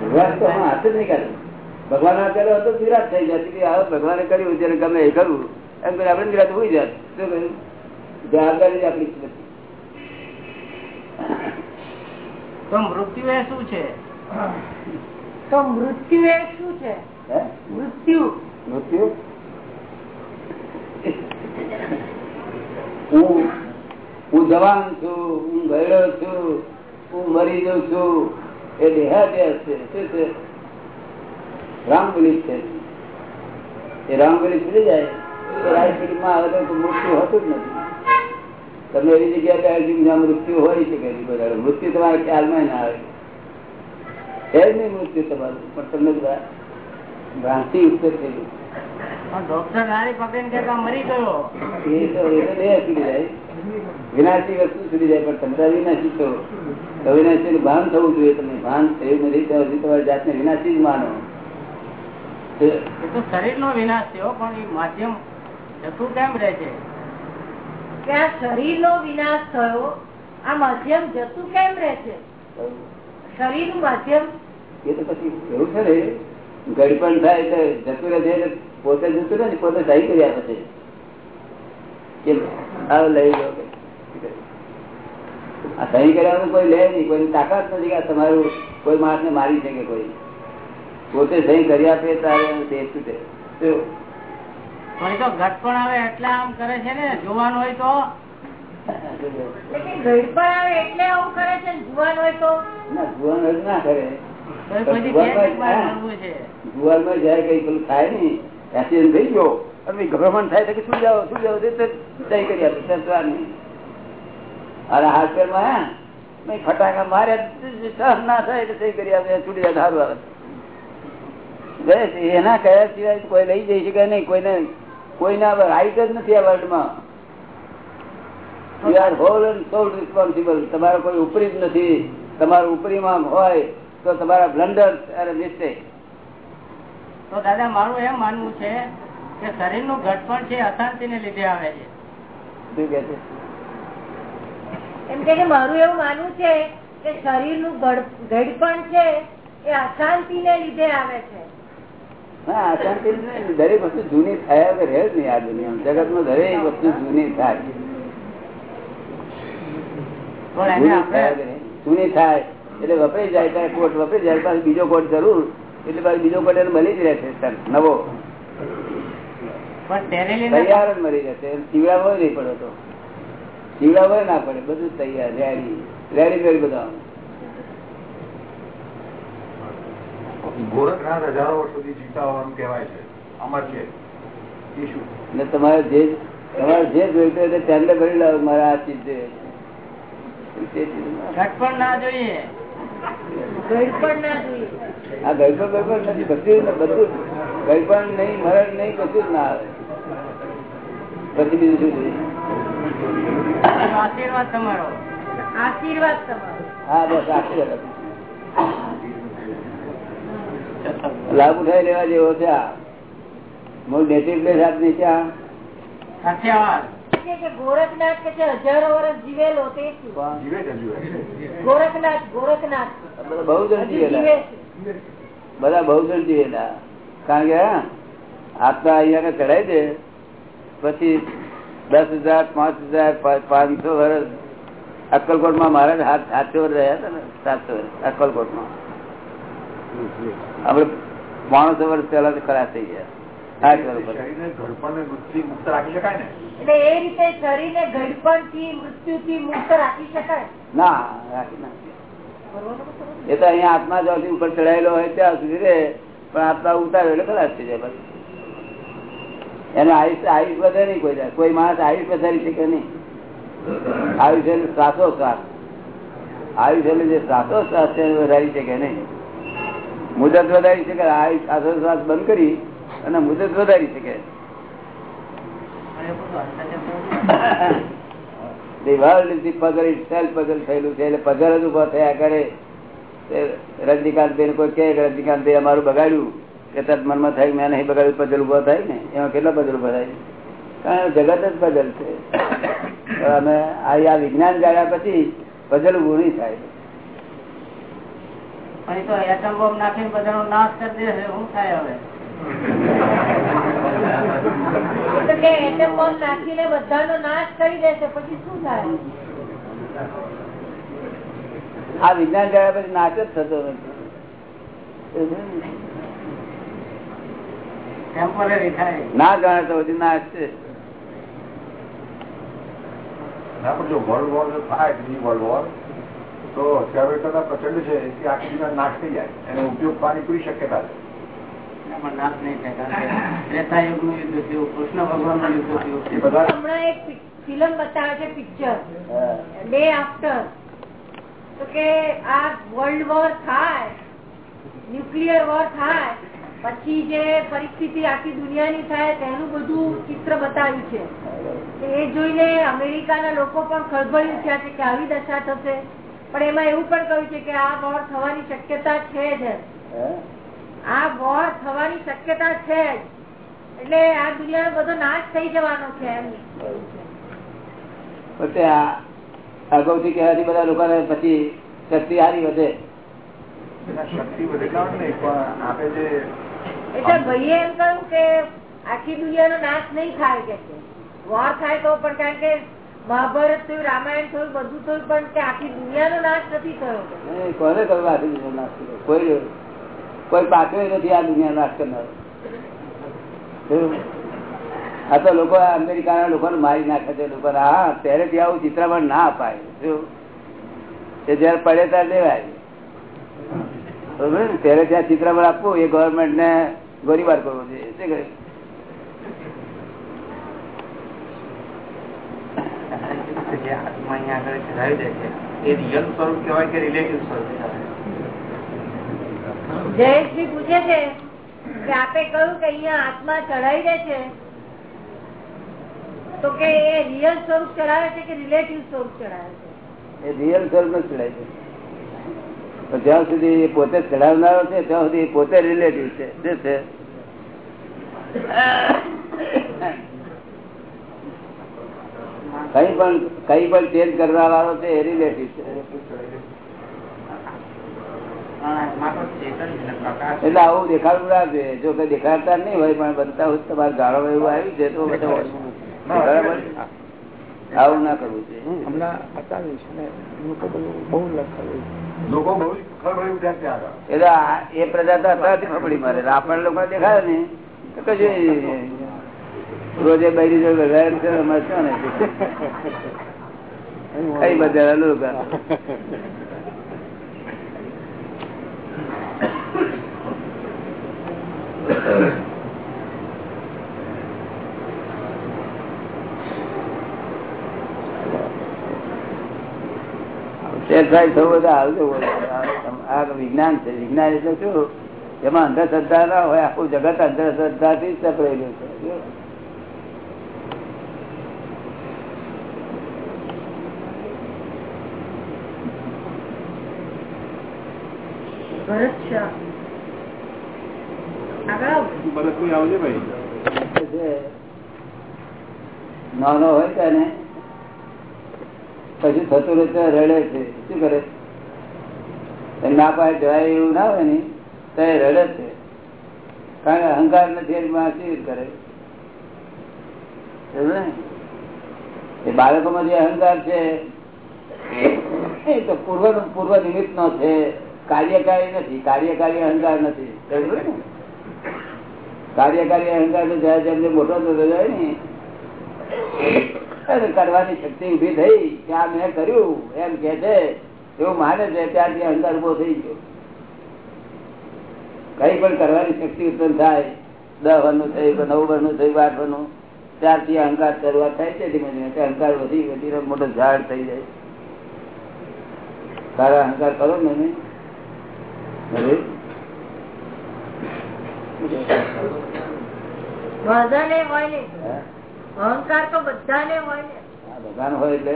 ભગવાન તો હાથ જ નહીં કાઢે ભગવાન ના કર્યો હતો નિરાશ થઈ જતી કે હવે ભગવાને કર્યું ત્યારે ગમે એ કરવું એમ કરી આપણે નિરાશ હોઈ જાય શું કહ્યું જવાબદારી આપણી નથી તો મૃત્યુ એ શું છે? તો મૃત્યુ એ શું છે? મૃત્યુ. મૃત્યુ? હું હું જવાન છું હું ગયેલો છું હું મરી જઉં છું. એ દેહાદ્યાસ છે શું છે? રામ છે. એ રામગુલી થઈ જાય. તો રાજકીયમાં આવે તો મૃત્યુ હતું જ નથી. તમે એવી જગ્યાએ જ્યાં મૃત્યુ હોય શકે બધા મૃત્યુ તમારા ખ્યાલમાં ના આવે. એ જ નહીં મૃત્યુ તમારું પણ તમને ભ્રાંતિ ઉત્તર થયેલું વિનાશી વસ્તુ છૂટી જાય પણ તમે વિનાશી છો. ભાન થવું જોઈએ તમે ભાન થયું નથી ત્યાં સુધી તમારી જાતને વિનાશી જ માનો. શરીર નો વિનાશ થયો પણ એ માધ્યમ જતું કેમ રહે છે? શરીર નો વિનાશ થયો, આ માધ્યમ જતું કેમ રહે છે? શરીરનું માધ્યમ? એ તો પછી એવું છે ને, ગડપણ થાય તો જતું રહે પોતે જતું રહે પોતે સહી કરી આપે કેમ? કર્યા કોઈ લે નહીં, કોઈની તાકાત નથી તમારું કોઈ માણસ ને મારી શકે કોઈ. પોતે સહી કરી આપે તારે દેશ શું? પણ તો ઘટ પણ આવે એટલે આમ કરે છે ને જોવાનું હોય તો? ગભરામણ થાય કે શું જાઓ શું જાઓ કરી આપે અરે પેરમાં ફટાકા મારે સહન ના થાય એટલે સહી કરી આપે છૂટી જાય સારું આવે. એના કયા સિવાય કોઈ લઈ જઈ શકે નહીં કોઈને કોઈના રાઈટ જ નથી આ વર્લ્ડમાં you are whole and sole responsible તમારો કોઈ ઉપરી જ નથી. તમારું ઉપરીમાં હોય તો તમારા બ્લન્ડર અને મિસ્ટેક તો દાદા મારું એમ માનવું છે કે શરીરનું ઘટપણ છે અશાંતિ ને લીધે આવે છે. શું કે છે? એમ કે કે મારું એવું માનવું છે કે શરીરનું ગડપણ છે એ અશાંતિ ને લીધે આવે છે. દરેક વસ્તુ જૂની થયા વગર રહે જ નહીં આ દુનિયા જગતમાં દરેક વસ્તુ જૂની થાય. જૂની થયા એટલે વપરાઈ જાય. ત્યારે કોટ વપરાઈ જાય પાસે બીજો કોટ જરૂર. એટલે પાસે બીજો કોટ એને મળી જ રહેશે સર નવો. પણ તૈયાર જ મળી જશે. સીવડાવો નહીં પડે તો. સીવડાવો ના પડે. બધું તૈયાર રેડી. રેડી રેડી બધા ગોરખનાથ હજારો વર્ષ સુધી જીતા હોવાનું કહેવાય છે. અમર છે. તમારે જે તમારે જે જોઈતું હોય ટેન્ડર ભરી લાવો મારે આ ચીજ. ના જોઈએ. આ ગઈપણ ગઈપણ નથી બધું બધું ગઈપણ નહીં મરણ નહીં કશું જ ના આવે. પછી બીજું શું જોઈએ? આશીર્વાદ તમારો. આશીર્વાદ તમારો. હા બસ આશીર્વાદ આપીશું. લાભ ઉઠાવી લેવા જેવો છે આ. મૂળ નેટિવ પ્લેસ આપની છે આ. કે ગોરખનાથ કે છે હજારો વર્ષ જીવેલો તે શું? પણ જીવે છે ગોરખનાથ ગોરખનાથ. બહુ જણ જીવેલા. બધા બહુ જણ જીવેલા. કારણ કે હા, આત્મા અહીંયા ચડાવી દે પછી દસ હજાર પાંચ હજાર પાંચસો વર્ષ. અક્કલકોટમાં મારા હાથ સાતસો વર્ષ રહ્યા હતા ને સાતસો વર્ષ અક્કલકોટમાં આપડે માણસો વર્ષ પહેલા તો ખરાબ થઈ ગયા. ને? એ તો અહીંયા આત્મા જ્યાંથી ઉપર ચડાયેલો હોય ત્યાં સુધી રે પણ આત્મા ઉતારે એટલે ખલાસ થઈ જાય બસ. એનો આયુષ આયુષ વધે નહીં કોઈ કોઈ માણસ આયુષ વધારી શકે નહીં. આયુષ એટલે શ્વાસો શ્વાસ આયુષ એટલે જે શ્વાસો શ્વાસ છે વધારી શકે નહીં. મુદત વધારી શકે શ્વાસો બંધ કરી અને મુદત વધારી શકે. રજનીકાંત કોઈ કે રજનીકાંત અમારું બગાડ્યું કે મનમાં થાય મેં નહીં બગાડ્યું પઝલ ઊભો થાય ને? એમાં કેટલા પઝલ ઊભા થાય? કારણ જગત જ પઝલ છે. અમે આ આ વિજ્ઞાન જાણ્યા પછી પઝલ ઉભું નહીં થાય. પણ તો એટમ બોમ્બ નાખીને બધાનો નાશ કરી દે છે. શું થાય હવે? તો કે એટમ બોમ્બ નાખીને બધાનો નાશ કરી દેશે પછી શું થાય? આ વિજ્ઞાન ગયા પછી નાશ જ થતો નથી ટેમ્પરરી થાય. ના જાણે તો પછી નાશ છે. ના પણ જો વર્લ્ડ વોર થાય વર્લ્ડ વોર તો અત્યારે કરતા પ્રચંડ છે કે આખી દુનિયા નાશ થઈ જાય. એનો ઉપયોગ પાણી પૂરી શક્યતા છે. નાશ નહીં થાય કારણ કે ત્રેતા યુગનું યુદ્ધ થયું કૃષ્ણ ભગવાનનું યુદ્ધ થયું. એ બધા હમણાં એક ફિલ્મ બતાવે છે પિક્ચર ડે આફ્ટર તો કે આ વર્લ્ડ વોર થાય ન્યુક્લિયર વોર થાય પછી જે પરિસ્થિતિ આખી દુનિયાની થાય તેનું બધું ચિત્ર બતાવ્યું છે. એ જોઈને અમેરિકાના લોકો પણ ખળભળી ઉઠ્યા છે કે આવી દશા થશે. પણ એમાં એવું પણ કહ્યું છે કે આ વોર થવાની શક્યતા છે જ. આ વોર થવાની શક્યતા છે જ. એટલે આ દુનિયાનો બધો નાશ થઈ જવાનો છે એમ. પણ તે આ અગાઉથી કહેવાથી બધા લોકોને પછી શક્તિ હારી વધે. શક્તિ આપણે જે એટલે ભાઈએ એમ કહ્યું કે આખી દુનિયાનો નાશ નહીં થાય કે. વોર થાય તો પણ કારણ કે મહાભારત થયું આ તો લોકો અમેરિકાના લોકોને મારી નાખે છે. લોકો હા, પહેલેથી આવું ચિત્રામણ ના અપાય. શું? જયારે પડે ત્યારે બરોબર ત્યારે ત્યાં ચિત્રામણ આપવું એ ગવર્મેન્ટ ને ગોળીબાર કરવો જોઈએ. શું કહે? જે આત્મા અહીંયા આગળ ચલાવી દે છે. એ રિયલ સ્વરૂપ કહેવાય કે રિલેટિવ સ્વરૂપ કહેવાય. જયેશજી પૂછે છે કે આપે કહ્યું કે અહીંયા આત્મા ચઢાવી દે છે? તો કે એ રિયલ સ્વરૂપ ચઢાવે છે કે રિલેટિવ સ્વરૂપ ચઢાવે છે? એ રિયલ સ્વરૂપ જ ચડાય છે. જ્યાં સુધી એ પોતે ચઢાવનારો છે ત્યાં સુધી પોતે રિલેટિવ છે. શું છે? કઈ પણ કઈ પણ ચેન્જ કરવા વાળો છે એ રિલેટિવ છે. છે એટલે આવું દેખાડવું ના જો કઈ દેખાડતા નહીં હોય પણ બનતા હોય તમારે ગાળો એવું આવ્યું છે તો બધા બરાબર? આવું ના કરવું જોઈએ. હમણાં બતાવ્યું છે ને લોકો બહુ લખાવ્યું લોકો બહુ એટલે એ પ્રજા તો હતા ખબડી મારે. આપણને લોકો દેખાય ને તો કશું રોજે બૈરી જો વધારે છે અમારે શું ને? કઈ બધા લોકો વિજ્ઞાન છે. વિજ્ઞાન એટલે શું? એમાં અંધશ્રદ્ધા ના હોય, આખું જગત અંધશ્રદ્ધા થી સપરેલું છે. ભરત શાહ. આવજે ભાઈ. નાનો હોય તેને. પછી થતું રહે રડે છે. શું કરે? ના પાસે જવાય એવું ના હોય ને તો એ રડે છે. કારણ કે અહંકાર નથી કરે? એ બાળકોમાં જે અહંકાર છે. એ તો પૂર્વ પૂર્વ નિમિત્ત નો છે. કાર્યકારી નથી કાર્યકારી અહંકાર નથી. કાર્યકારી અહંકાર તો જયારે જેમ જેમ મોટો થતો જાય ને કરવાની શક્તિ ઊભી થઈ કે આ મેં કર્યું એમ કે છે એવું માને છે ત્યારથી અહંકાર ઊભો થઈ ગયો. કઈ પણ કરવાની શક્તિ ઉત્પન્ન થાય દસ વરનું થયું કે નવ વરનું થયું આઠ વરનું ત્યારથી અહંકાર શરૂઆત થાય છે ધીમે ધીમે અહંકાર વધી વધી મોટો ઝાડ થઈ જાય. તારા અહંકાર કરો ને એને. હવે બધાને હોય ને હે? અહંકાર તો બધાને હોય ને. આ હોય એટલે?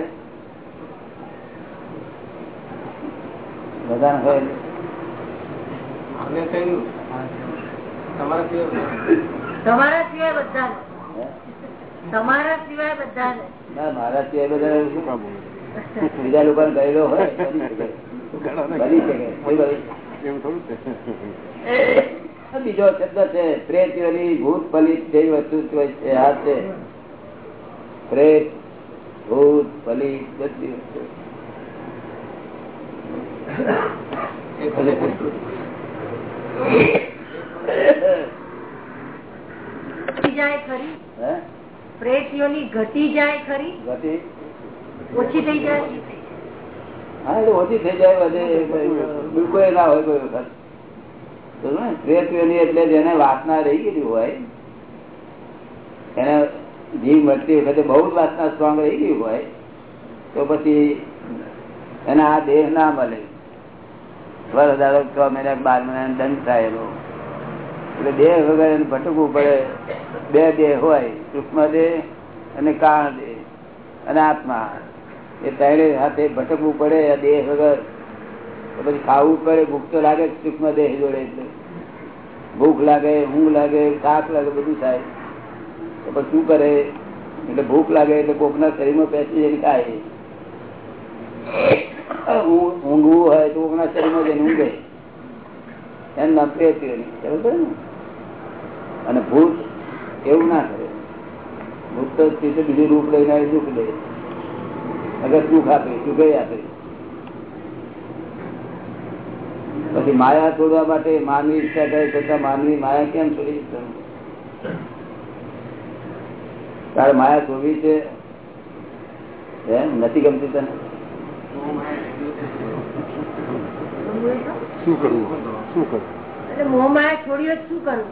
ભગવાન હોય એટલે? અમને થયું તમારા સિવાય તમારા સિવાય તમારા સિવાય બધાને. ના મારા સિવાય બધા શું? બીજા લોકો ગયેલો હોય બની શકે. બની એવું થોડું છે. બીજો શબ્દ છે પ્રેત યોની ભૂત ફલિત જે વસ્તુ છે આ છે. પ્રેત ભૂત ફલિત બધી વસ્તુ. ઘટી જાય ખરી? હે? પ્રેતીઓની ઘટી જાય ખરી? ગતિ? ઓછી થઈ જાય? હા એટલે ઓછી થઈ જાય બિલકુલ ના હોય કોઈ વખત. એટલે જેને વાસના રહી ગયેલી હોય. એને જીવ મળતી વખતે બહુ જ વાસના સ્ટ્રોંગ રહી ગયું હોય તો પછી એને આ દેહ ના મળે. વર દાડો છ મહિના બાર મહિના દંડ થાય એનો એટલે દેહ વગર એને ભટકવું પડે. બે દેહ હોય સૂક્ષ્મ દેહ અને કાળ દેહ અને આત્મા. એ ત્રણે હાથે ભટકવું પડે, આ દેહ વગર. પછી ખાવું પડે, ભૂખ તો લાગે સૂક્ષ્મ દેહ જોડે એટલે. ભૂખ લાગે, ઊંઘ લાગે, થાક લાગે, બધું થાય. તો પછી શું કરે? એટલે ભૂખ લાગે એટલે કોકના શરીરમાં પેસી જઈને ખાય ઊંઘવું હોય તો કોકના શરીરમાં જઈને ઊંઘે. એમ નામ પ્રેતીઓ બરોબર ને? અને ભૂત એવું ના કરે. ભૂત તો બીજું રૂપ લઈને દુઃખ દે. અગર સુખ આપે સુખે આપે. પછી માયા છોડવા માટે માનવી ઈચ્છા કરે છતાં માનવી માયા કેમ છોડી તારે માયા છોડવી છે? નથી ગમતી તને? શું કરવું? શું કરવું? મોહ માયા છોડી હોય તો શું કરવું?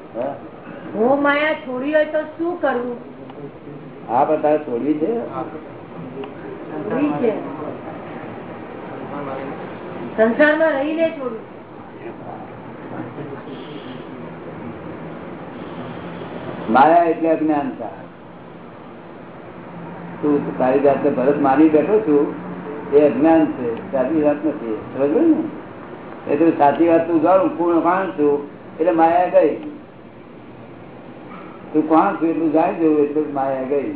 મોહ માયા છોડી હોય તો શું કરવું? હા પણ તારે છોડવી છોડી છે? સંસારમાં રહીને છોડવું માયા એટલે અજ્ઞાનતા તું તારી જાતને ભરત માની બેઠો છું, એ અજ્ઞાન છે, સાચી વાત નથી. સમજ ને? એટલે સાચી વાત તું જાણું, પૂર્ણ કોણ છું, એટલે માયા ગઈ. તું કોણ છું એટલું જાણી જવું એટલે માયા ગઈ.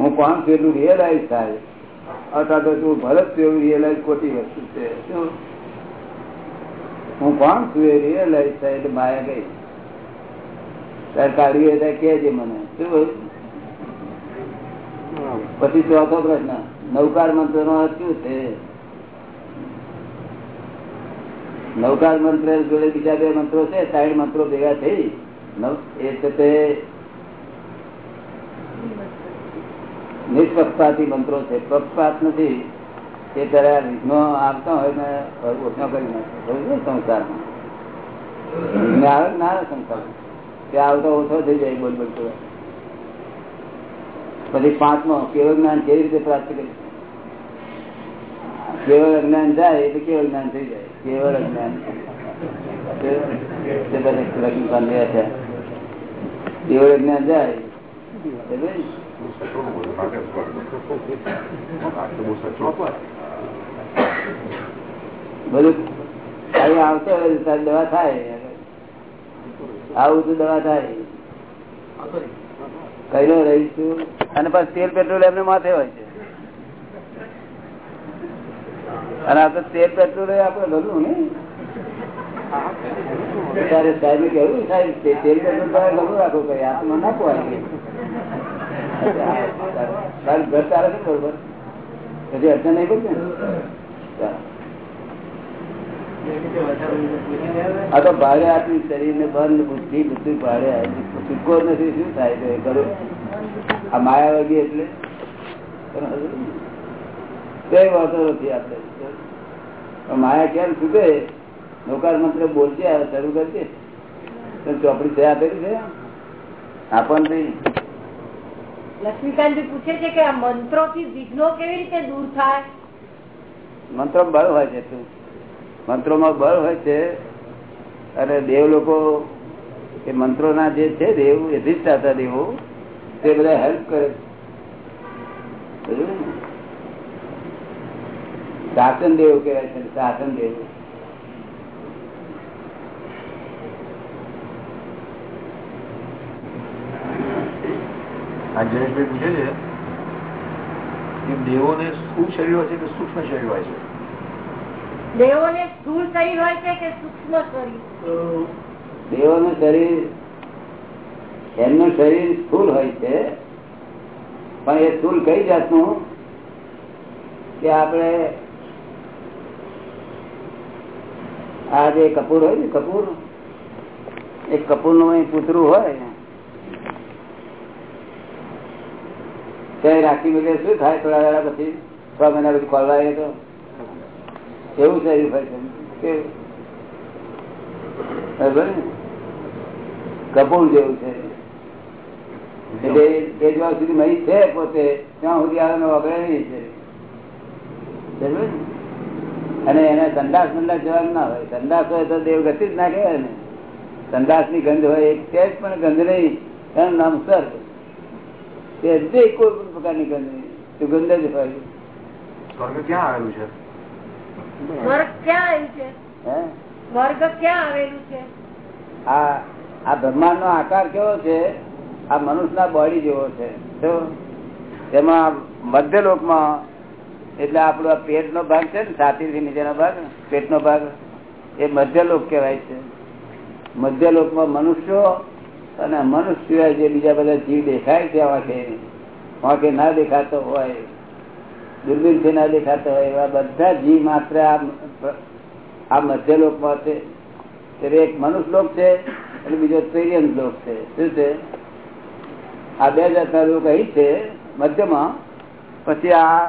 હું કોણ છું એટલું થાય. અથવા તો તું ભરત છું એવું ખોટી વસ્તુ છે. હું કોણ છું એ રિયલાઇઝ થાય એટલે માયા ગઈ હોય કહેજે મને. શું પછી ચોથો પ્રશ્ન. નૌકાર મંત્ર નો અર્થ શું છે? નૌકાર મંત્ર જોડે બીજા બે મંત્રો છે ત્રણ મંત્રો ભેગા થઈ. એ છે તે નિષ્પક્ષપાતી મંત્રો છે. પક્ષપાત નથી. એ ત્યારે વિઘ્નો આવતા હોય ને ઓછો કરી નાખે. સંસારમાં? આવે ના સંસાર તે આવતો ઓછો થઈ જાય બોલ બોલ પછી પાંચમો, કેવળ જ્ઞાન કેવી રીતે પ્રાપ્ત કરી? કેવળ અજ્ઞાન જાય એટલે કેવળ જ્ઞાન થઈ જાય. કેવળ અજ્ઞાન. લગ્ન કેવળ અજ્ઞાન લક્ષ્મીકાંત આવું અને પછી તેલ, પેટ્રોલ એમને માથે હોય છે. અને આ તો તેલ, પેટ્રોલ આપડે ગયું ને ત્યારે સાહેબ કેવું સાહેબ તેલ, પેટ્રોલ રાખો, કઈ આત્મા નાખો તારું તો ભાડે આપી શરીર ને? બંધ, બુદ્ધિ બુદ્ધિ ભાડે આપી છૂટકો નથી, શું થાય છે કરું આ માયા વગી એટલે? કઈ વાતો નથી આપણે. માયા કેમ છૂટે? નૌકાર મંત્ર બોલશે શરૂ કરશે ચોપડી છે આપેલી છે આપણને લક્ષ્મીકાંતજી પૂછે છે કે આ મંત્રો થી વિઘ્નો કેવી રીતે દૂર થાય? મંત્રો બળ હોય છે તું મંત્રોમાં બળ હોય છે, અને દેવ લોકો એ મંત્રો ના જે છે દેવ અધિષ્ઠાતા દેવો, તે બધા હેલ્પ કરે? શાસન દેવ કહેવાય છે શાસન દેવ. આ જયેશભાઈ પૂછે છે કે દેવોને સ્થુલ શરીર હોય છે કે સૂક્ષ્મ શરીર હોય છે? દેવોને સ્થુલ શરીર હોય છે કે સૂક્ષ્મ શરીર? દેવોનું શરીર એમનું શરીર સ્થૂલ હોય છે પણ એ સ્થૂલ કઈ જાતનું? કે આપણે આ જે કપૂર હોય ને કપૂર એક કપૂરનું પૂતરું હોય ત્યાં રાખી મૂકે, શું થાય? થોડા વેળા પછી, છ મહિના પછી ખોલવાય તો? એવું છે કપૂર જેવું છે. એ જ્યાં સુધી મહી છે પોતે. ત્યાં સુધી આવે વગડે નહીં છે અને એને સંદાસ મંદાસ જવાનું ના હોય. સંદાસ હોય તો દેવ ગતિ જ ના કહેવાય ને. સંદાસની ગંધ હોય એક તે પણ ગંધ નહીં. એનું નામ સર તે જે કોઈ પણ પ્રકારની ગંધ નહીં. સુગંધ જ હોય. સ્વર્ગ ક્યાં આવેલું છે? સ્વર્ગ ક્યાં આવ્યું છે? સ્વર્ગ ક્યાં આવેલું છે? આ આ બ્રહ્માંડ નો આકાર કેવો છે? આ મનુષ્યના બોડી જેવો છે. તો તેમાં મધ્ય લોકમાં એટલે આપણો પેટ પેટનો ભાગ છે ને છાતીથી નીચેનો ભાગ પેટનો ભાગ એ મધ્ય લોક કહેવાય છે. મધ્ય લોકમાં મનુષ્યો અને મનુષ્ય સિવાય જે બીજા બધા જીવ દેખાય છે આંખે આંખે ના દેખાતો હોય દુર્બીનથી ના દેખાતો હોય, એવા બધા જીવ માત્ર આ મધ્ય લોકમાં છે. ત્યારે એક મનુષ્ય લોક છે અને બીજો ત્રિયન લોક છે. શું છે? આ બે જાતના લોક અહીં છે, મધ્યમાં. પછી આ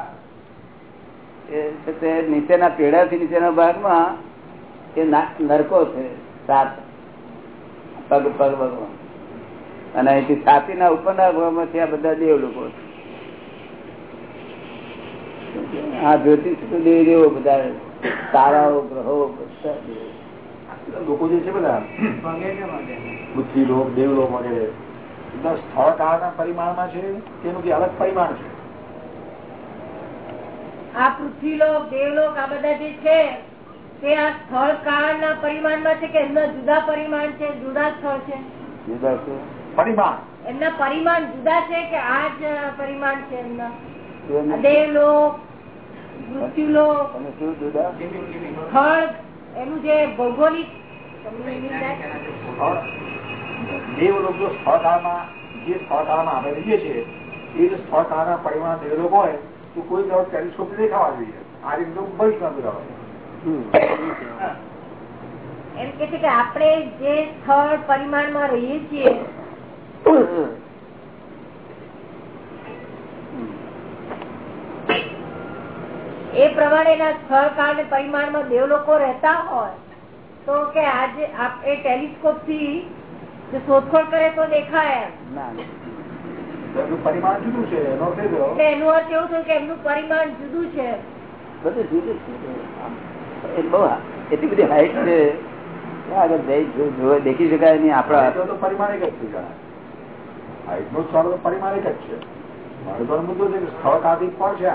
છે તે નીચેના પેઢાથી નીચેના ભાગમાં એ નરકો છે, સાત. પગ પગ પગ. અને અહીંથી છાતીના ઉપરના ભાગમાંથી આ બધા દેવ લોકો આ જ્યોતિષ દેવ દેવો બધા તારાઓ ગ્રહો બધા લોકો જે છે બધા બુદ્ધિ લોક દેવલોક વગેરે બધા સ્થળ કાળના પરિમાણમાં છે તેનું જે અલગ પરિમાણ છે? આ પૃથ્વીલોક દેવલોક આ બધા જે છે તે આ સ્થળ કાળ ના પરિમાણમાં છે કે એમના જુદા પરિમાણ છે? જુદા સ્થળ છે? જુદા છે. પરિમાણ. એમના પરિમાણ જુદા છે કે આ જ પરિમાણ છે એમના? દેવલોક મૃત્યુલોક સ્થળ એનું જે ભૌગોલિક દેવલોક જો સ્થળકાળમાં જે સ્થળકાળમાં આપણે રહીએ છીએ એ જો સ્થળ કાળના પરિમાણ દેવલોક હોય તો કોઈ જવાબ ટેલિસ્કોપ દેખાવા જોઈએ. આ રીતે તો બળી ના એમ કે છે કે આપણે જે સ્થળ પરિમાણમાં રહીએ છીએ એ પ્રમાણેના સ્થળ કાળ પરિમાણ પરિમાણમાં દેવ લોકો રહેતા હોય તો કે આજે એ ટેલિસ્કોપથી શોધખોળ કરે તો દેખાય પરિમાણ જુદું છે એનો અર્થ એવું થયું કે એમનું પરિમાણ જુદું છે. બધું જુદું છે. બહુ એટલી બધી હાઈટ છે. આગળ દેખી શકાય નહીં આપણા પરિમાણ હાઈટનો સ્થળ તો જ છે. મારો તો મુદ્દો છે કે સ્થળ કાળથી પણ છે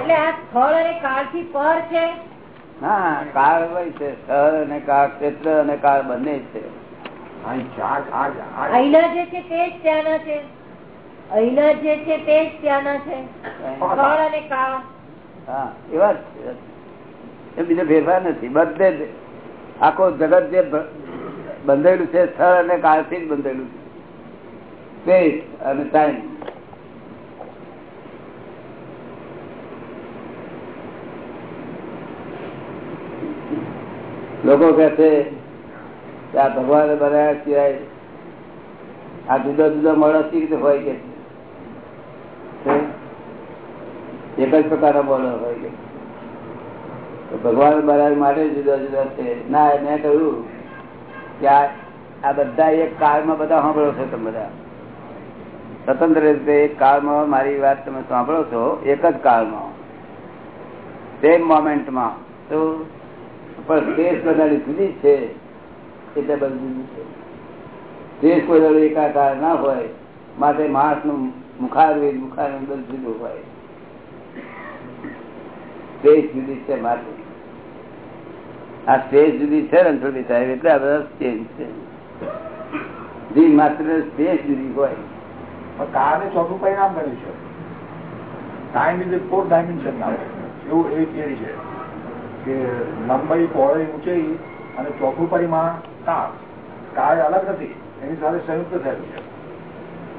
એટલે આ સ્થળ અને કાળથી પર છે? હા કાળ હોય છે. સ્થળ અને કાળ ક્ષેત્ર અને કાળ બંને છે. આ આ અહીંના જે છે તે જ ત્યાંના છે. અહીંના જે છે તે જ ત્યાંના છે. સ્થળ અને કાળ હા એવા જ એ બીજો ફેરફાર નથી. બધે આખો જગત જે બંધેલું છે સ્થળ અને કાળથી જ બંધેલું છે. સ્પેસ અને ટાઈમ લોકો કહે છે કે આ ભગવાન બનાવ્યા સિવાય આ જુદા જુદા મોડા કેવી રીતે હોય કે? એક જ પ્રકારના બોલો હોય કે? ભગવાન બનાવવા માટે જુદા જુદા છે. ના, મેં કહ્યું કે આ બધા એક કાળમાં બધા સાંભળો છો તમે બધા. સ્વતંત્ર રીતે કાળમાં મારી વાત તમે સાંભળો છો, એક જ કાળમાં. સેમ મોમેન્ટમાં તો પણ દેશ બધાની જુદી છે, એટલે બધું સ્પેસ કોઈ એકાકાર ના હોય, માટે માણસનું મુખારવેદ મુખાર અંદર જુદું હોય. દેશ જુદી છે માટે. આ સ્ટેજ જુદી છે રણછોડી સાહેબ, એટલે આ બધા ચેન્જ છે. જી માત્ર સ્ટેજ જુદી હોય. પણ કાળને ચોથું પરિણામ બન્યું છે. ટાઈમ ઇઝ ફોર ડાયમેન્શન એવું એવી થિયરી છે કે લંબાઈ પહોળાઈ ઊંચાઈ અને ચોથું પરિમાણ કાળ કાળ અલગ નથી. એની સાથે સંયુક્ત થયેલું છે.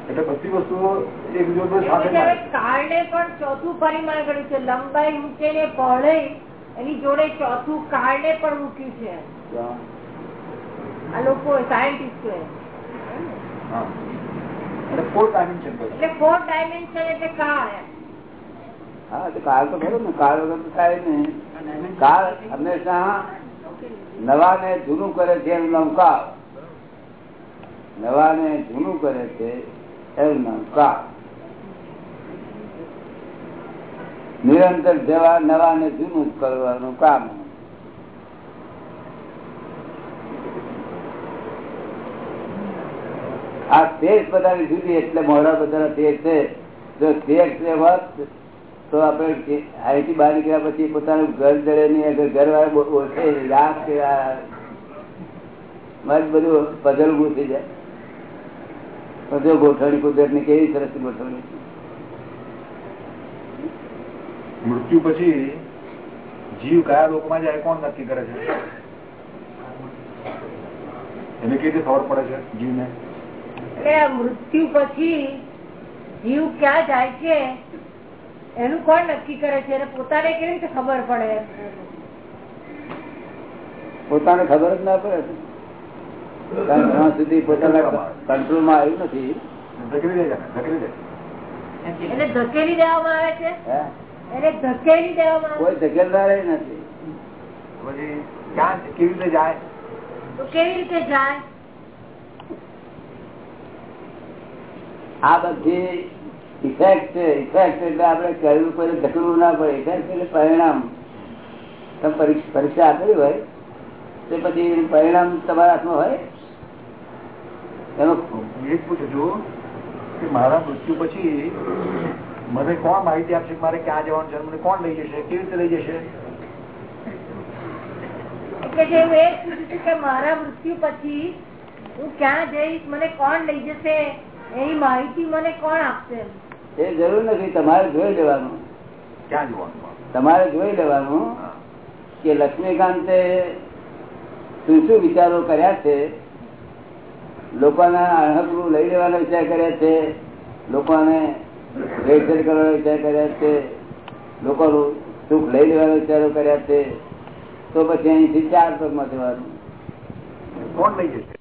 એટલે બધી વસ્તુઓ એક જોડે સાથે. કાળને પણ ચોથું પરિમાણ કર્યું છે લંબાઈ ઊંચે ને પહોળાઈ એની જોડે ચોથું કાળને પણ મૂક્યું છે. આ લોકો સાયન્ટિસ્ટો હા. એટલે ફોર ડાયમેન્શન એટલે ફોર ડાયમેન્શન એટલે કાળ હા કાળ તો ખરો ને કાળ વગર તો થાય નહીં. કાળ હંમેશા નવા ને જૂનું કરે છે એનું નામ કાળ નવા ને જૂનું કરે છે એનું નામ કાળ નિરંતર જવા નવા ને જૂનું કરવાનું કામ. આ તેજ બધાની જુદી, એટલે મોડા બધા તેજ છે. જો તેજ છે તો આપણે અહીંથી બહાર નીકળ્યા પછી પોતાનું ઘર જડે નહીં ઘર વાળા ઓછે, રાખ કે મત બધું પધલ ઉભું જાય. બધું ગોઠવણી કુદરતની કેવી સરસ ગોઠવણી મૃત્યુ પછી જીવ કયા લોકમાં જાય, કોણ નક્કી કરે છે? એને કેવી રીતે ખબર પડે છે જીવને? એટલે મૃત્યુ પછી જીવ ક્યાં જાય છે એનું કોણ નક્કી કરે છે? પોતાને કેવી રીતે ખબર પડે? પોતાને ખબર જ ના પડે કારણ સુધી પોતાના કંટ્રોલમાં આવ્યું નથી. ધકેલી દેવામાં આવે છે? એને ધકેલી દેવામાં કોઈ ધકેલનાર નથી. કેવી રીતે જાય? તો કેવી રીતે જાય? આ બધી ઇફેક્ટ છે ઇફેક્ટ એટલે આપણે કહ્યું પડે ઘટવું ના પડે. ઇફેક્ટ એટલે પરિણામ. તમે પરીક્ષા આપેલી હોય તે પછી પરિણામ તમારા હાથમાં હોય. એનો કે મારા મૃત્યુ પછી મને કોણ માહિતી આપશે મારે ક્યાં જવાનું છે મને કોણ લઈ જશે? કેવી રીતે લઈ જશે? એટલે જે હું એ પૂછું છું કે મારા મૃત્યુ પછી હું ક્યાં જઈશ? મને કોણ લઈ જશે? એની માહિતી મને કોણ આપશે? એ જરૂર નથી તમારે જોઈ લેવાનું. ક્યાં જોવાનું? તમારે જોઈ લેવાનું કે લક્ષ્મીકાંતે શું શું વિચારો કર્યા છે લોકોના અણહકરું લઈ લેવાનો વિચાર કર્યા છે લોકોને ભેળસેળ કરવાનો વિચાર કર્યા છે લોકોનું સુખ લઈ લેવાનો વિચારો કર્યા છે તો પછી અહીંથી ચાર પગમાં જવાનું. કોણ લઈ જશે?